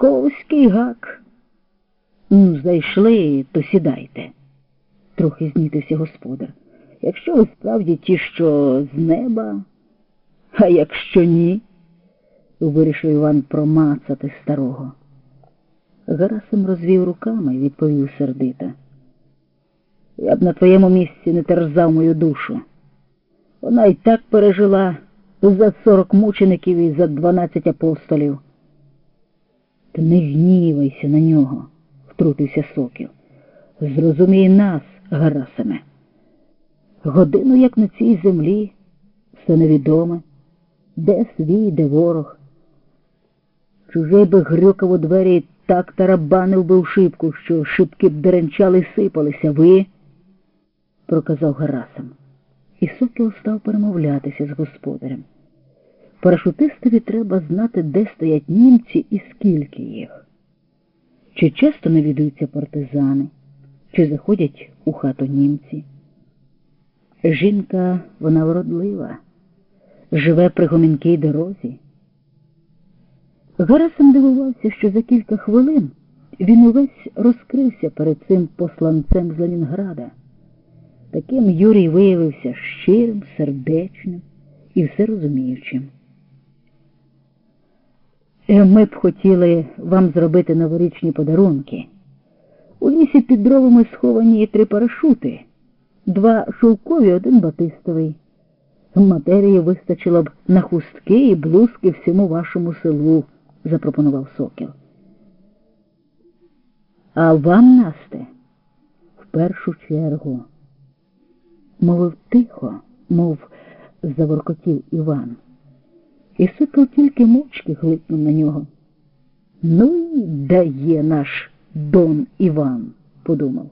Московський гак. Ну, зайшли, то сідайте, трохи знітився господар. Якщо ви справді ті, що з неба, а якщо ні, вирішив Іван промацати старого. Гарасим розвів руками і відповів сердито. Я б на твоєму місці не терзав мою душу. Вона і так пережила за сорок мучеників і за дванадцять апостолів. Ти не гнівайся на нього, втрутився сокіл. Зрозумій нас, Гарасиме. Годину, як на цій землі, все невідоме, де свій, де ворог. Чужий би грюкав у двері так тарабанив би в шибку, що шибки б деренчали й сипалися. Ви, проказав Гарасим. І сокіл став перемовлятися з господарем. Парашутистові треба знати, де стоять німці і скільки їх. Чи часто навідуються партизани, чи заходять у хату німці. Жінка, вона вродлива, живе при гомінкій дорозі. Гарасим дивувався, що за кілька хвилин він увесь розкрився перед цим посланцем з Ленінграда. Таким Юрій виявився щирим, сердечним і все розуміючим. «Е, ми б хотіли вам зробити новорічні подарунки. У лісі під дровами сховані три парашути, два шовкові, один батистовий. Матерії вистачило б на хустки і блузки всьому вашому селу, запропонував сокіл. А вам, Насте, в першу чергу, мовив тихо, мов заворкотів Іван. І сокіл тільки мовчки глипнув на нього. Ну дає наш Дон Іван, подумав,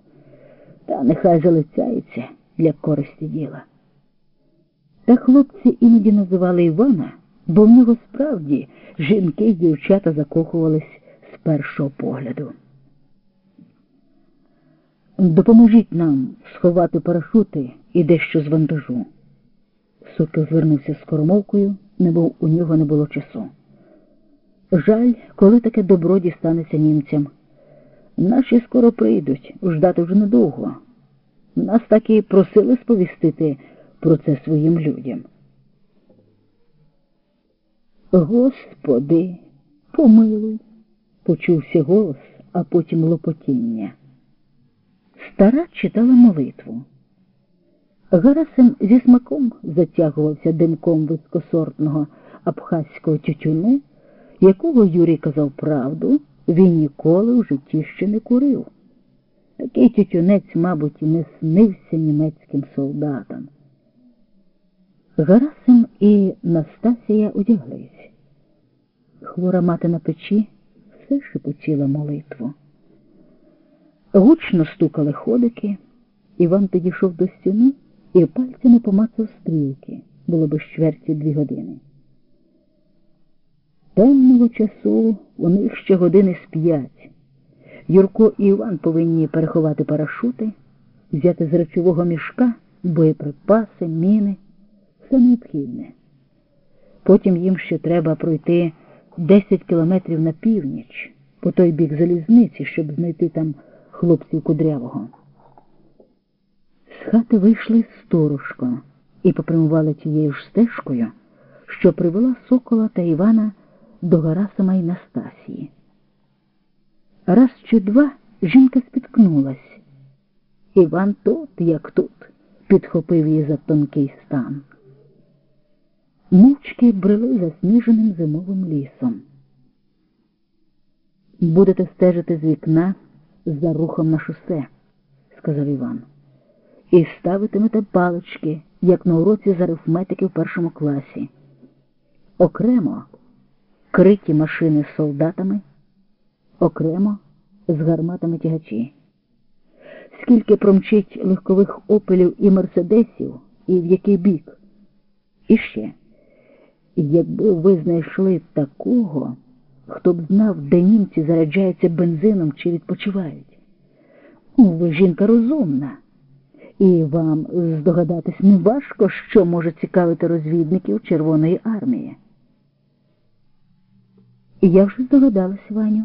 та нехай залицяється для користі діла. Та хлопці іноді називали Івана, бо в нього справді жінки й дівчата закохувались з першого погляду. Допоможіть нам сховати парашути і дещо з вантажу. Сокіл звернувся з кормовкою, немов у нього не було часу. Жаль, коли таке добро дістанеться німцям. Наші скоро прийдуть, ждати вже недовго. Нас так і просили сповістити про це своїм людям. Господи, помилуй, почувся голос, а потім лопотіння. Стара читала молитву. Гарасим зі смаком затягувався димком високосортного абхазького тютюну, якого Юрій казав правду, він ніколи в житті ще не курив. Такий тютюнець, мабуть, і не снився німецьким солдатам. Гарасим і Настасія одяглись. Хвора мати на печі все шепотіла молитву. Гучно стукали ходики, Іван підійшов до стіни і пальцями помацав стрілки. Було би чверті дві години. Темного часу у них ще години з п'ять. Юрко і Іван повинні переховати парашути, взяти з речового мішка, боєприпаси, міни, все необхідне. Потім їм ще треба пройти 10 кілометрів на північ, по той бік залізниці, щоб знайти там хлопців кудрявого. Хати вийшли сторожко і попрямували тією ж стежкою, що привела Сокола та Івана до Гарасима і Настасії. Раз чи два жінка спіткнулась. Іван тут, як тут, підхопив її за тонкий стан. Мовчки брели засніженим зимовим лісом. Будете стежити з вікна за рухом на шосе, сказав Іван, і ставитимете палички, як на уроці з арифметики в першому класі. Окремо криті машини з солдатами, окремо з гарматами тягачі. Скільки промчить легкових опелів і мерседесів, і в який бік? І ще, якби ви знайшли такого, хто б знав, де німці заряджаються бензином чи відпочивають. Ви жінка розумна, і вам здогадатись не важко, що може цікавити розвідників Червоної армії. Я вже здогадалась, Ваню.